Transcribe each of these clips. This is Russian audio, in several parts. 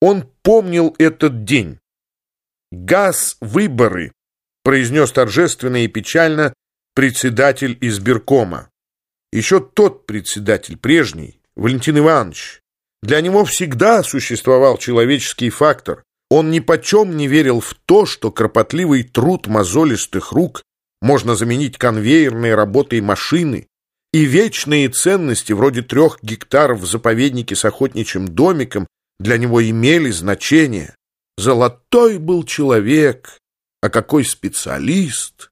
Он помнил этот день. «Газ-выборы», — произнес торжественно и печально председатель избиркома. Еще тот председатель, прежний, Валентин Иванович. Для него всегда существовал человеческий фактор. Он ни почем не верил в то, что кропотливый труд мозолистых рук можно заменить конвейерной работой машины, и вечные ценности, вроде трех гектаров в заповеднике с охотничьим домиком, для него имели значение. Золотой был человек, а какой специалист!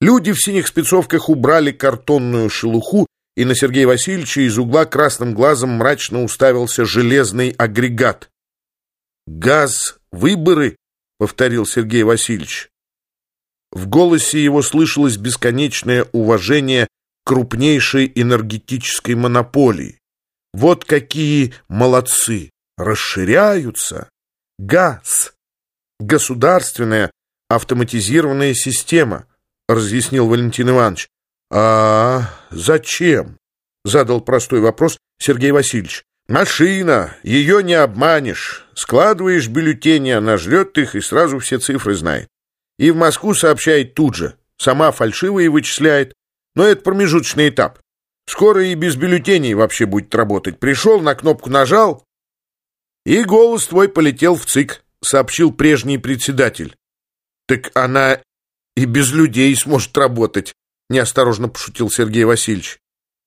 Люди в синих спецовках убрали картонную шелуху, и на Сергея Васильевича из угла красным глазом мрачно уставился железный агрегат. «Газ, выборы?» — повторил Сергей Васильевич. В голосе его слышалось бесконечное уважение крупнейшей энергетической монополии. Вот какие молодцы! Расширяются! Газ! Государственная автоматизированная система, разъяснил Валентин Иванович. А зачем? Задал простой вопрос Сергей Васильевич. Машина, ее не обманешь. Складываешь бюллетени, она жрет их и сразу все цифры знает. И в Москву сообщает тут же. Сама фальшивые вычисляет. Но это промежуточный этап. Скоро и без бюллетеней вообще будет работать. Пришел, на кнопку нажал, и голос твой полетел в ЦИК, сообщил прежний председатель. Так она и без людей сможет работать, неосторожно пошутил Сергей Васильевич.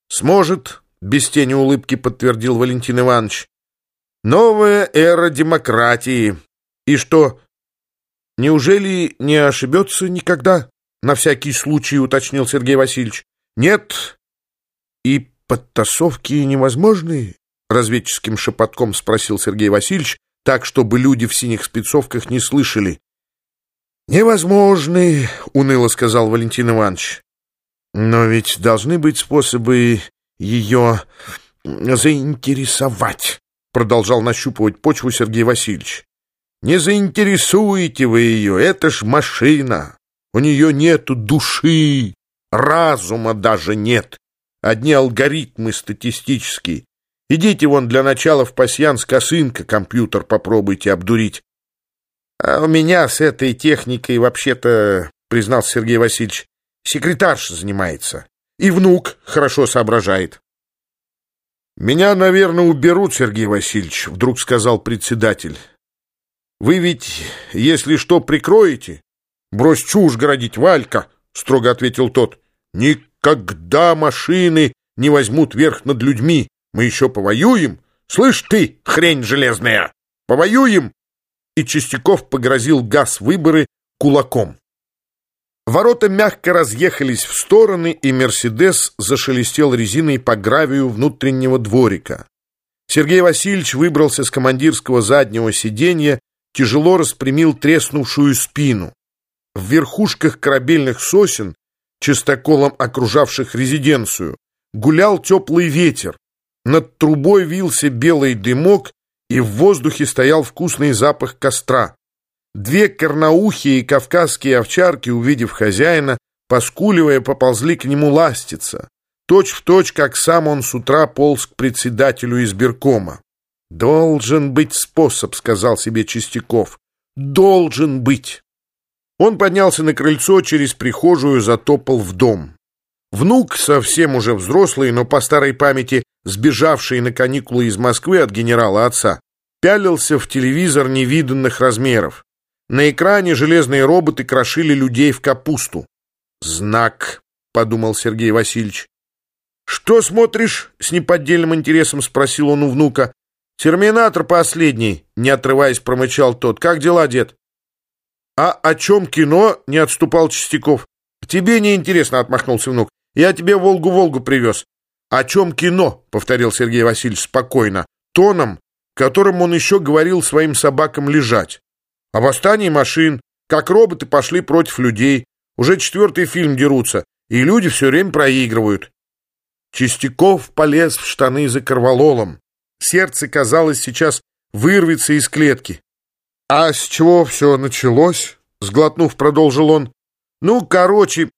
Сможет, без тени улыбки подтвердил Валентин Иванович. Новая эра демократии. И что, неужели не ошибется никогда? На всякий случай уточнил Сергей Васильевич. Нет. И подтасовки невозможны? Разведческим шепотком спросил Сергей Васильевич, так, чтобы люди в синих спецовках не слышали. «Невозможны», — уныло сказал Валентин Иванович. «Но ведь должны быть способы ее заинтересовать», — продолжал нащупывать почву Сергей Васильевич. «Не заинтересуете вы ее, это ж машина. У нее нету души, разума даже нет. Одни алгоритмы статистические. Идите вон для начала в пасьянс косынка, компьютер попробуйте обдурить. А у меня с этой техникой вообще-то, признал Сергей Васильевич, секретарша занимается. И внук хорошо соображает. «Меня, наверное, уберут, Сергей Васильевич», — вдруг сказал председатель. «Вы ведь, если что, прикроете?» «Брось чушь городить, Валька», — строго ответил тот. «Никогда машины не возьмут верх над людьми. Мы еще повоюем? Слышь ты, хрень железная, повоюем!» И Чистяков погрозил газ выборы кулаком. Ворота мягко разъехались в стороны, и «Мерседес» зашелестел резиной по гравию внутреннего дворика. Сергей Васильевич выбрался с командирского заднего сиденья, тяжело распрямил треснувшую спину. В верхушках корабельных сосен, чистоколом окружавших резиденцию, гулял теплый ветер, над трубой вился белый дымок, и в воздухе стоял вкусный запах костра. Две корноухие кавказские овчарки, увидев хозяина, поскуливая, поползли к нему ластиться. Точь в точь, как сам он с утра полз к председателю избиркома. «Должен быть способ», — сказал себе Чистяков. «Должен быть». Он поднялся на крыльцо, через прихожую затопал в дом. Внук, совсем уже взрослый, но по старой памяти сбежавший на каникулы из Москвы от генерала отца, пялился в телевизор невиданных размеров. На экране железные роботы крошили людей в капусту. «Знак», — подумал Сергей Васильевич. «Что смотришь?» — с неподдельным интересом спросил он у внука. «Терминатор последний», — не отрываясь, промычал тот. «Как дела, дед?» «А о чем кино?» — не отступал Чистяков. «Тебе не интересно, отмахнулся внук. «Я тебе Волгу-Волгу привез. «О чем кино?» — повторил Сергей Васильевич спокойно, тоном, которым он еще говорил своим собакам лежать. «О восстании машин, как роботы пошли против людей. Уже четвертый фильм дерутся, и люди все время проигрывают». Чистяков полез в штаны за корвалолом. Сердце, казалось, сейчас вырвется из клетки. «А с чего все началось?» — сглотнув, продолжил он. «Ну, короче...»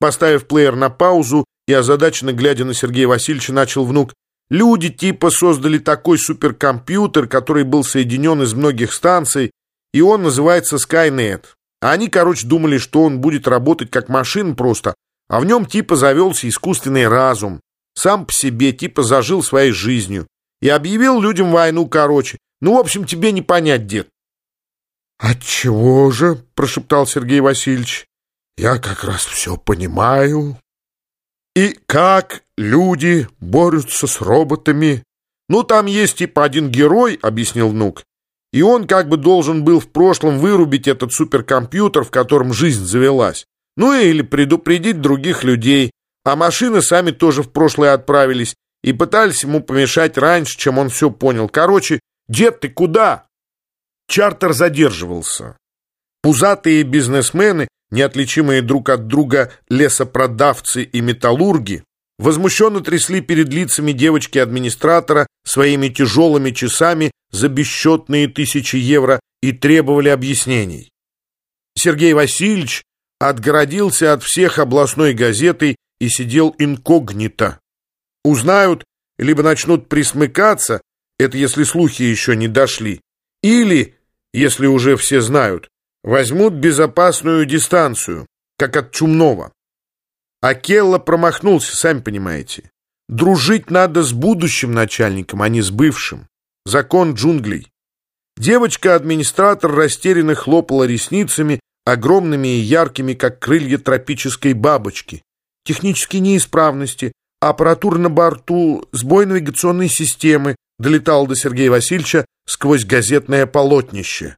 Поставив плеер на паузу, и озадаченно глядя на Сергея Васильевича, начал внук. Люди типа создали такой суперкомпьютер, который был соединен из многих станций, и он называется Skynet. А они, короче, думали, что он будет работать как машина просто, а в нем типа завелся искусственный разум. Сам по себе типа зажил своей жизнью. И объявил людям войну, короче. Ну, в общем, тебе не понять, дед. «Отчего же?» — прошептал Сергей Васильевич. «Я как раз все понимаю». «И как люди борются с роботами?» «Ну, там есть типа один герой», — объяснил внук. «И он как бы должен был в прошлом вырубить этот суперкомпьютер, в котором жизнь завелась. Ну или предупредить других людей. А машины сами тоже в прошлое отправились и пытались ему помешать раньше, чем он все понял. Короче, дед, ты куда?» Чартер задерживался. Пузатые бизнесмены, неотличимые друг от друга лесопродавцы и металлурги, возмущенно трясли перед лицами девочки-администратора своими тяжелыми часами за бесчетные тысячи евро и требовали объяснений. Сергей Васильевич отгородился от всех областной газетой и сидел инкогнито. Узнают, либо начнут присмыкаться, это если слухи еще не дошли, или если уже все знают, возьмут безопасную дистанцию, как от чумного. А Келла промахнулся, сами понимаете. Дружить надо с будущим начальником, а не с бывшим. Закон джунглей. Девочка-администратор растерянно хлопала ресницами, огромными и яркими, как крылья тропической бабочки. Технические неисправности, аппаратура на борту, сбой навигационной системы, долетал до Сергея Васильевича сквозь газетное полотнище.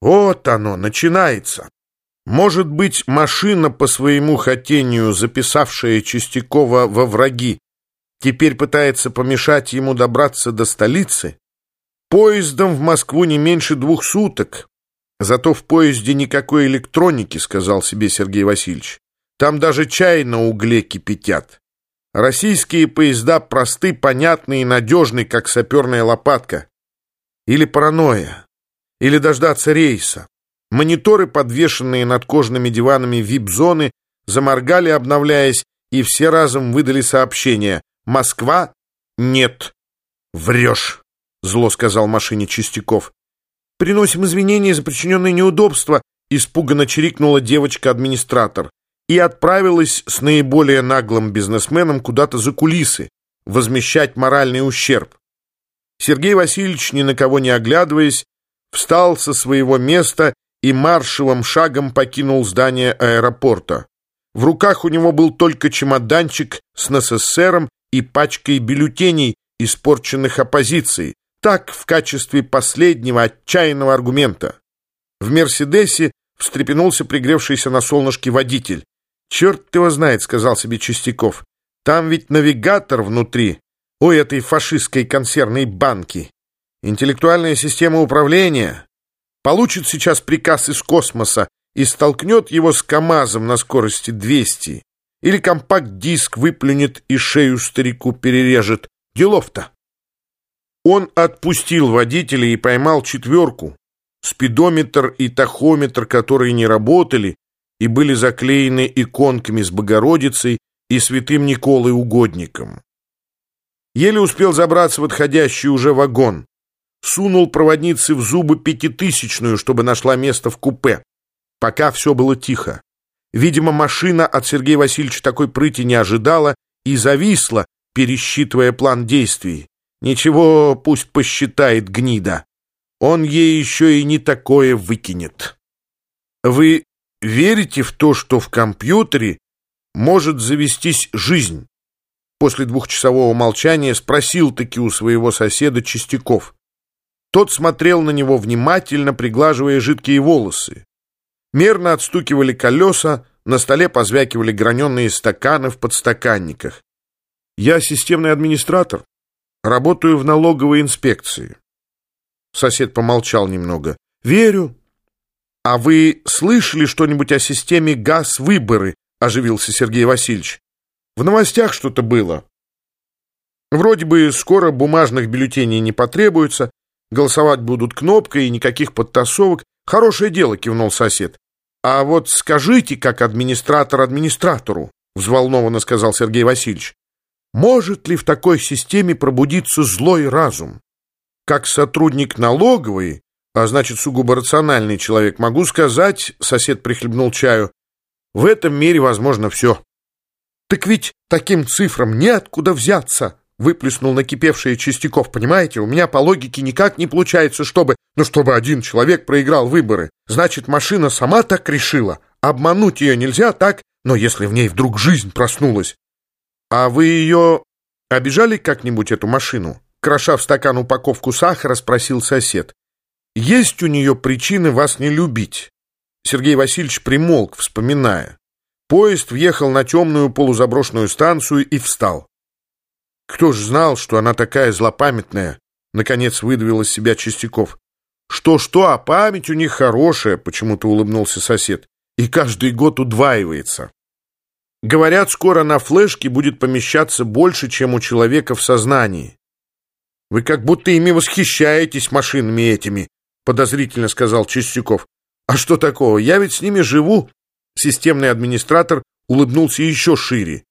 Вот оно, начинается. Может быть, машина по своему хотению, записавшая Чистякова во враги, теперь пытается помешать ему добраться до столицы? Поездом в Москву не меньше двух суток. Зато в поезде никакой электроники, сказал себе Сергей Васильевич. Там даже чай на угле кипятят. Российские поезда просты, понятны и надежны, как саперная лопатка. Или паранойя. Или дождаться рейса. Мониторы, подвешенные над кожаными диванами вип-зоны, заморгали, обновляясь, и все разом выдали сообщение. «Москва? Нет». «Врешь», — зло сказал машине Чистяков. «Приносим извинения за причиненные неудобства», — испуганно чирикнула девочка-администратор и отправилась с наиболее наглым бизнесменом куда-то за кулисы, возмещать моральный ущерб. Сергей Васильевич, ни на кого не оглядываясь, встал со своего места и маршевым шагом покинул здание аэропорта. В руках у него был только чемоданчик с НССРом и пачкой бюллетеней, испорченных оппозицией, так в качестве последнего отчаянного аргумента. В «Мерседесе» встрепенулся пригревшийся на солнышке водитель. «Черт его знает», — сказал себе Чистяков. «Там ведь навигатор внутри, у этой фашистской консервной банки. Интеллектуальная система управления получит сейчас приказ из космоса и столкнет его с КАМАЗом на скорости 200. Или компакт-диск выплюнет и шею старику перережет. Делов-то. Он отпустил водителя и поймал четверку. Спидометр и тахометр, которые не работали и были заклеены иконками с Богородицей и святым Николой Угодником. Еле успел забраться в отходящий уже вагон. Сунул проводнице в зубы пятитысячную, чтобы нашла место в купе. Пока все было тихо. Видимо, машина от Сергея Васильевича такой прыти не ожидала и зависла, пересчитывая план действий. Ничего, пусть посчитает гнида. Он ей еще и не такое выкинет. Вы верите в то, что в компьютере может завестись жизнь? После двухчасового молчания спросил-таки у своего соседа Чистяков. Тот смотрел на него внимательно, приглаживая жидкие волосы. Мерно отстукивали колеса, на столе позвякивали граненые стаканы в подстаканниках. «Я системный администратор. Работаю в налоговой инспекции». Сосед помолчал немного. «Верю». «А вы слышали что-нибудь о системе газ-выборы?» — оживился Сергей Васильевич. В новостях что-то было. Вроде бы скоро бумажных бюллетеней не потребуется, голосовать будут кнопкой и никаких подтасовок. Хорошее дело, кивнул сосед. А вот скажите, как администратор администратору, взволнованно сказал Сергей Васильевич. может ли в такой системе пробудиться злой разум? Как сотрудник налоговой, а значит сугубо рациональный человек, могу сказать, сосед прихлебнул чаю, в этом мире возможно все. Так ведь таким цифрам неоткуда взяться, выплеснул накипевший Чистяков. Понимаете, у меня по логике никак не получается, чтобы... Ну, чтобы один человек проиграл выборы. Значит, машина сама так решила. Обмануть ее нельзя, так? Но если в ней вдруг жизнь проснулась. А вы ее обижали как-нибудь, эту машину? Кроша в стакан упаковку сахара, спросил сосед. Есть у нее причины вас не любить? Сергей Васильевич примолк, вспоминая. Поезд въехал на темную полузаброшенную станцию и встал. Кто ж знал, что она такая злопамятная? Наконец выдавил из себя Чистяков. Что-что, а память у них хорошая, почему-то улыбнулся сосед. И каждый год удваивается. Говорят, скоро на флешке будет помещаться больше, чем у человека в сознании. Вы как будто ими восхищаетесь машинами этими, подозрительно сказал Чистяков. А что такого? Я ведь с ними живу. Системный администратор улыбнулся еще шире.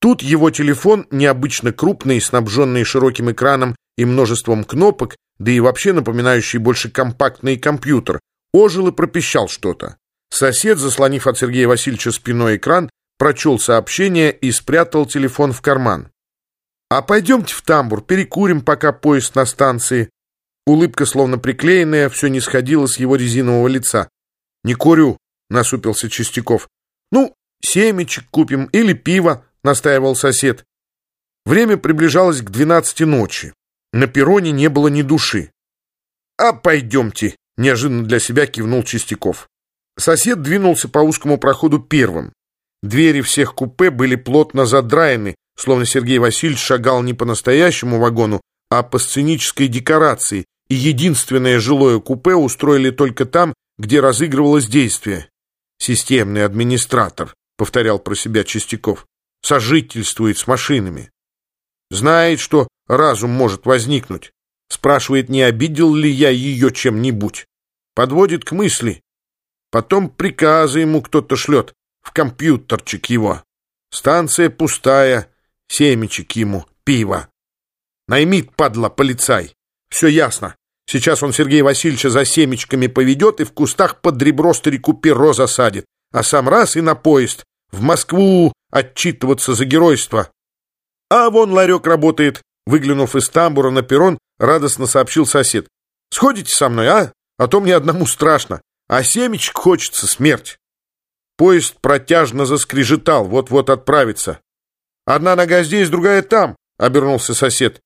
Тут его телефон, необычно крупный, снабженный широким экраном и множеством кнопок, да и вообще напоминающий больше компактный компьютер, ожил и пропищал что-то. Сосед, заслонив от Сергея Васильевича спиной экран, прочел сообщение и спрятал телефон в карман. «А пойдемте в тамбур, перекурим, пока поезд на станции». Улыбка, словно приклеенная, все не сходила с его резинового лица. «Не курю», — насупился Чистяков. «Ну, семечек купим или пиво», — настаивал сосед. Время приближалось к двенадцати ночи. На перроне не было ни души. «А пойдемте», — неожиданно для себя кивнул Чистяков. Сосед двинулся по узкому проходу первым. Двери всех купе были плотно задраены, словно Сергей Васильевич шагал не по настоящему вагону, а по сценической декорации, и единственное жилое купе устроили только там, где разыгрывалось действие. «Системный администратор», — повторял про себя Чистяков, — «сожительствует с машинами. Знает, что разум может возникнуть. Спрашивает, не обидел ли я ее чем-нибудь. Подводит к мысли. Потом приказы ему кто-то шлет, в компьютерчик его. Станция пустая, семечек ему, пиво. Наймит, падла, полицай. Все ясно. Сейчас он Сергея Васильевича за семечками поведет и в кустах под ребро старику перо засадит, а сам раз и на поезд, в Москву отчитываться за геройство. А вон ларек работает, выглянув из тамбура на перрон, радостно сообщил сосед. Сходите со мной, а? А то мне одному страшно, а семечек хочется смерть. Поезд протяжно заскрежетал, вот-вот отправится. «Одна нога здесь, другая там», — обернулся сосед.